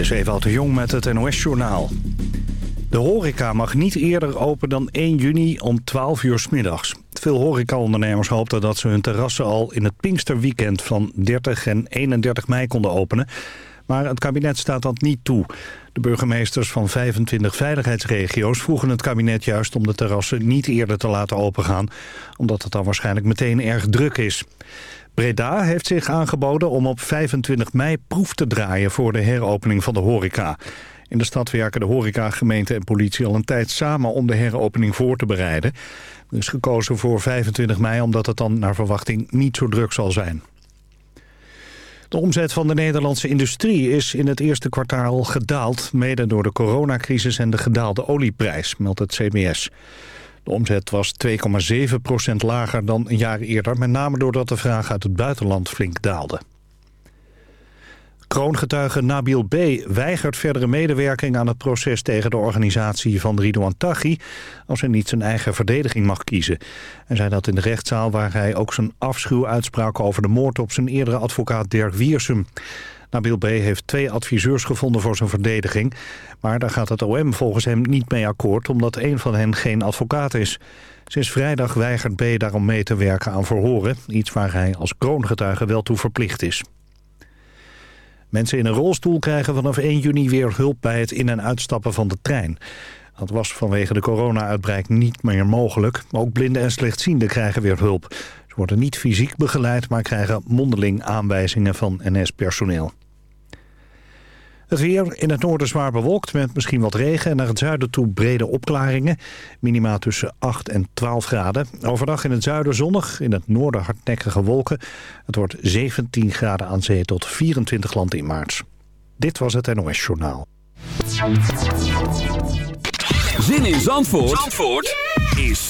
is Ewout de Jong met het NOS-journaal. De horeca mag niet eerder open dan 1 juni om 12 uur middags. Veel horecaondernemers hoopten dat ze hun terrassen al in het Pinksterweekend van 30 en 31 mei konden openen. Maar het kabinet staat dat niet toe. De burgemeesters van 25 veiligheidsregio's vroegen het kabinet juist om de terrassen niet eerder te laten opengaan. Omdat het dan waarschijnlijk meteen erg druk is. Breda heeft zich aangeboden om op 25 mei proef te draaien voor de heropening van de horeca. In de stad werken de horeca, gemeente en politie al een tijd samen om de heropening voor te bereiden. Er is gekozen voor 25 mei omdat het dan naar verwachting niet zo druk zal zijn. De omzet van de Nederlandse industrie is in het eerste kwartaal gedaald... mede door de coronacrisis en de gedaalde olieprijs, meldt het CBS. De omzet was 2,7% lager dan een jaar eerder... met name doordat de vraag uit het buitenland flink daalde. Kroongetuige Nabil B. weigert verdere medewerking aan het proces tegen de organisatie van Ridouan Taghi als hij niet zijn eigen verdediging mag kiezen. Hij zei dat in de rechtszaal waar hij ook zijn afschuw uitsprak over de moord op zijn eerdere advocaat Dirk Wiersum. Nabil B. heeft twee adviseurs gevonden voor zijn verdediging. Maar daar gaat het OM volgens hem niet mee akkoord... omdat een van hen geen advocaat is. Sinds vrijdag weigert B. daarom mee te werken aan verhoren. Iets waar hij als kroongetuige wel toe verplicht is. Mensen in een rolstoel krijgen vanaf 1 juni weer hulp bij het in- en uitstappen van de trein. Dat was vanwege de corona-uitbraak niet meer mogelijk. Ook blinden en slechtzienden krijgen weer hulp. Worden niet fysiek begeleid, maar krijgen mondeling aanwijzingen van NS-personeel. Het weer in het noorden zwaar bewolkt met misschien wat regen... en naar het zuiden toe brede opklaringen. Minima tussen 8 en 12 graden. Overdag in het zuiden zonnig, in het noorden hardnekkige wolken. Het wordt 17 graden aan zee tot 24 land in maart. Dit was het NOS Journaal. Zin in Zandvoort, Zandvoort is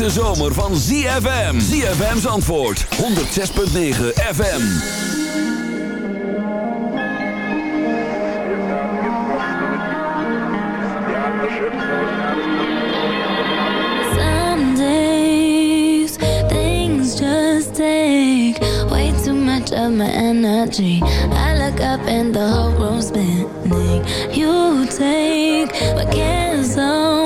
hete zomer van ZFM. ZFM's antwoord 106.9 FM. Some days things just take way too much of my energy. I look up and the whole room's spinning. You take my cares on. Oh.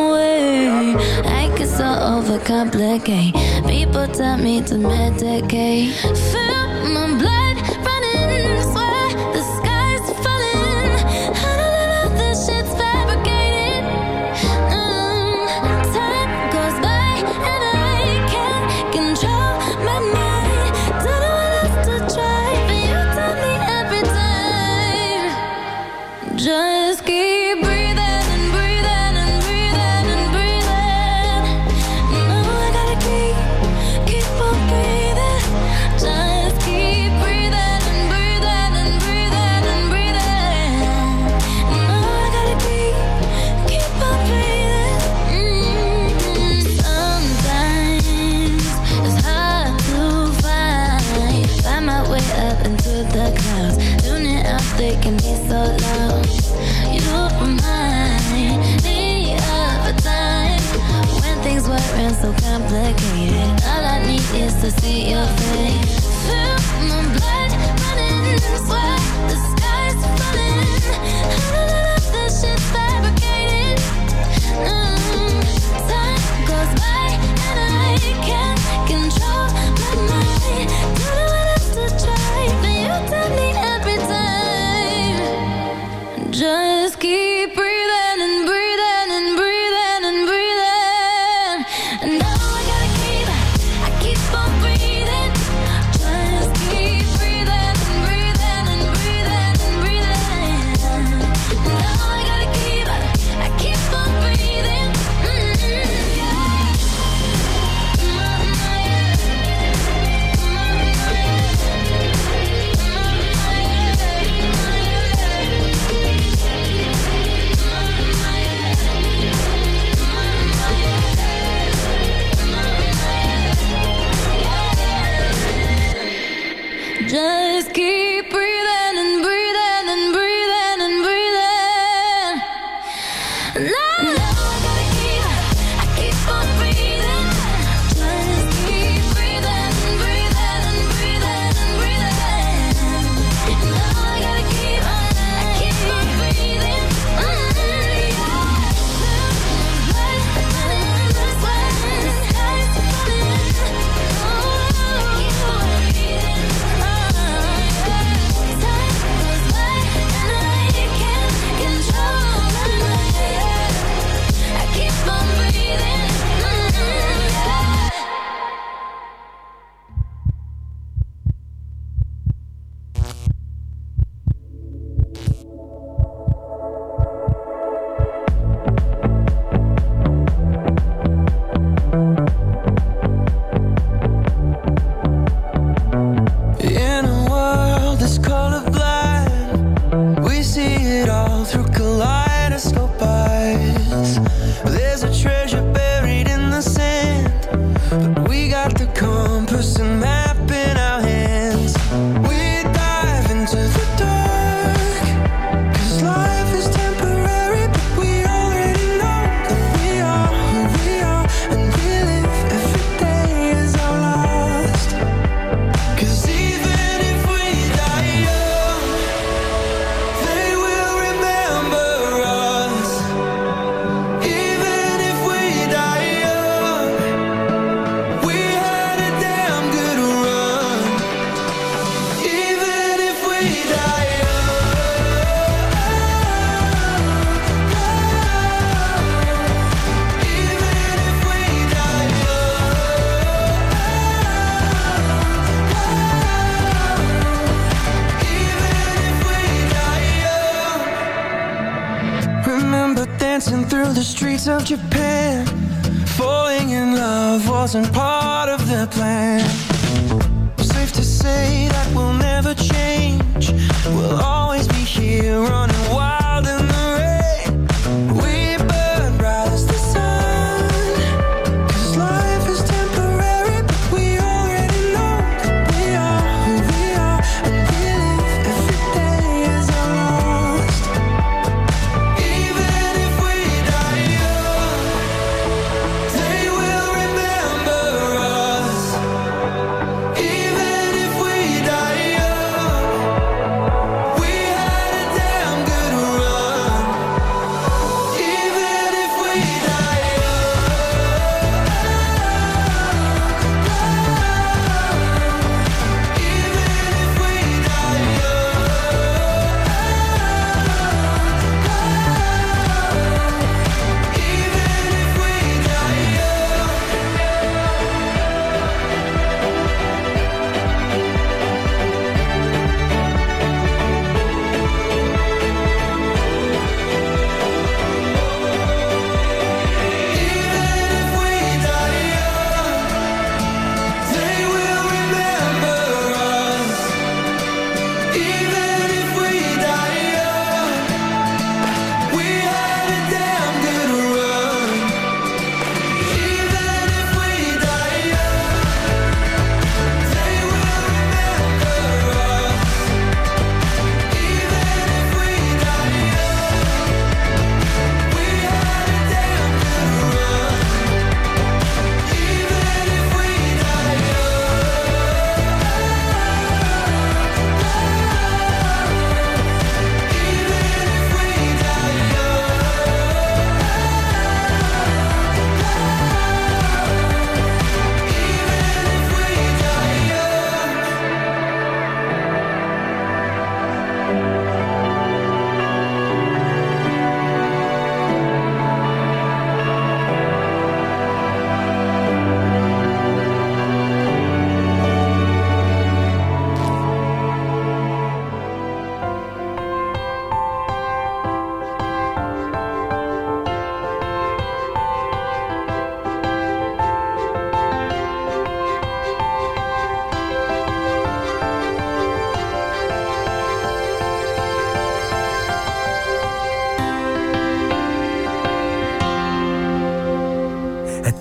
so overcomplicate. People tell me to medicate.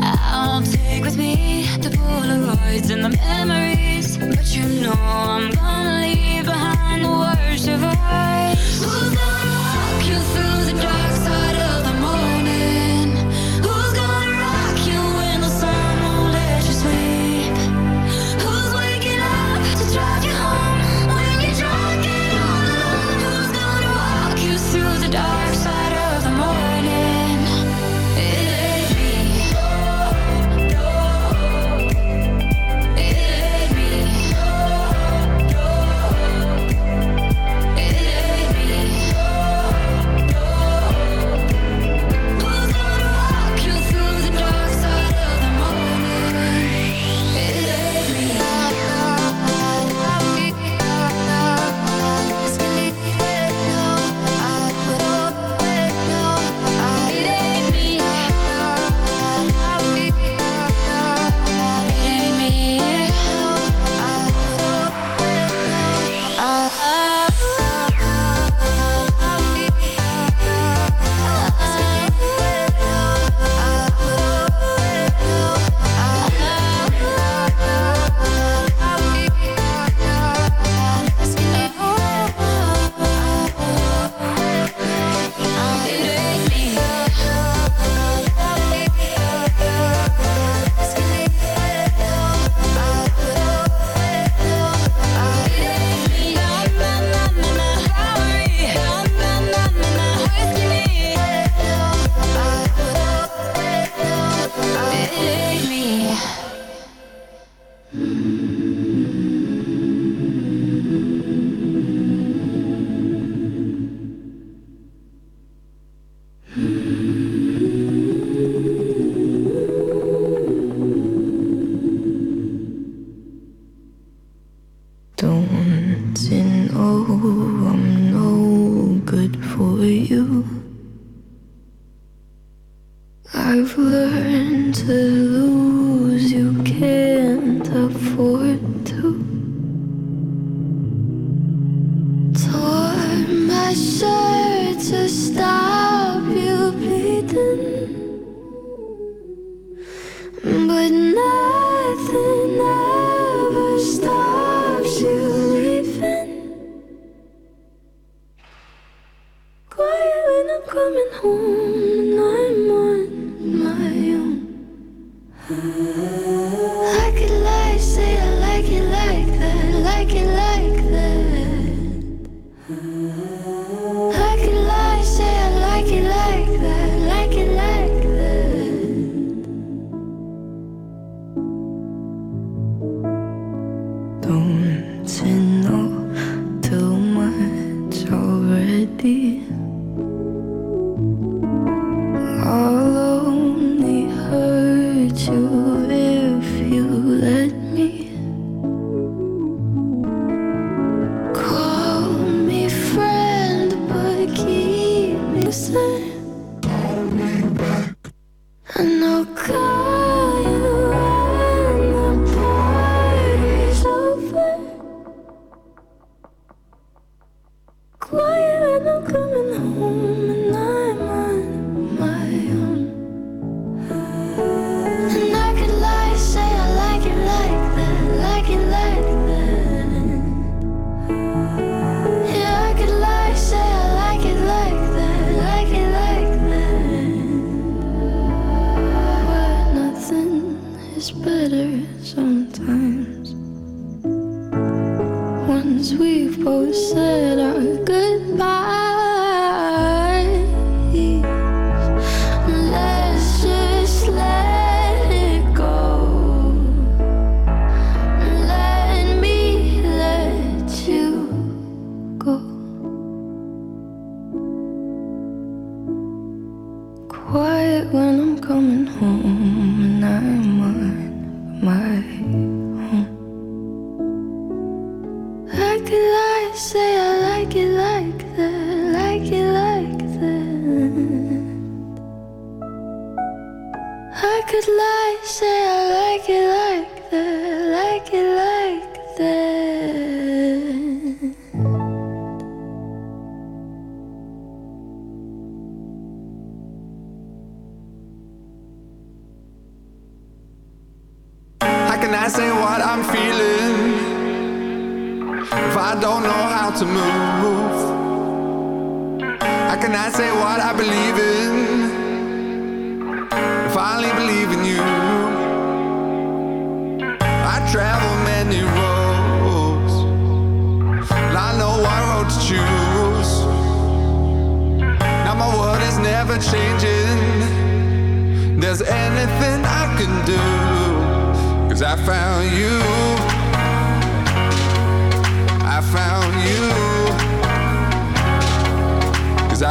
I'll take with me the Polaroids and the memories. But you know I'm gonna leave behind the words of. We'll you through the dark.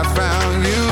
I found you.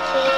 天。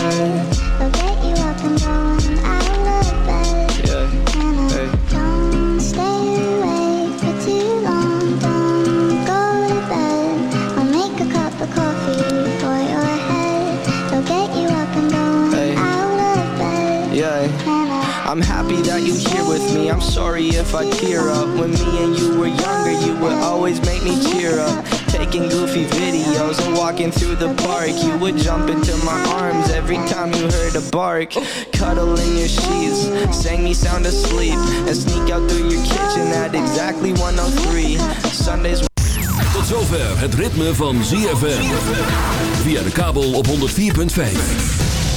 I'm sorry if I tear up. When me and you were younger, you would always make me cheer up. Taking goofy videos and walking through the park. You would jump into my arms every time you heard a bark. Cuddle in your sheets, sang me sound asleep, and sneak out through your kitchen at exactly 103. Sundays. Tot zover het ritme van ZFM. Via de kabel op 104.5.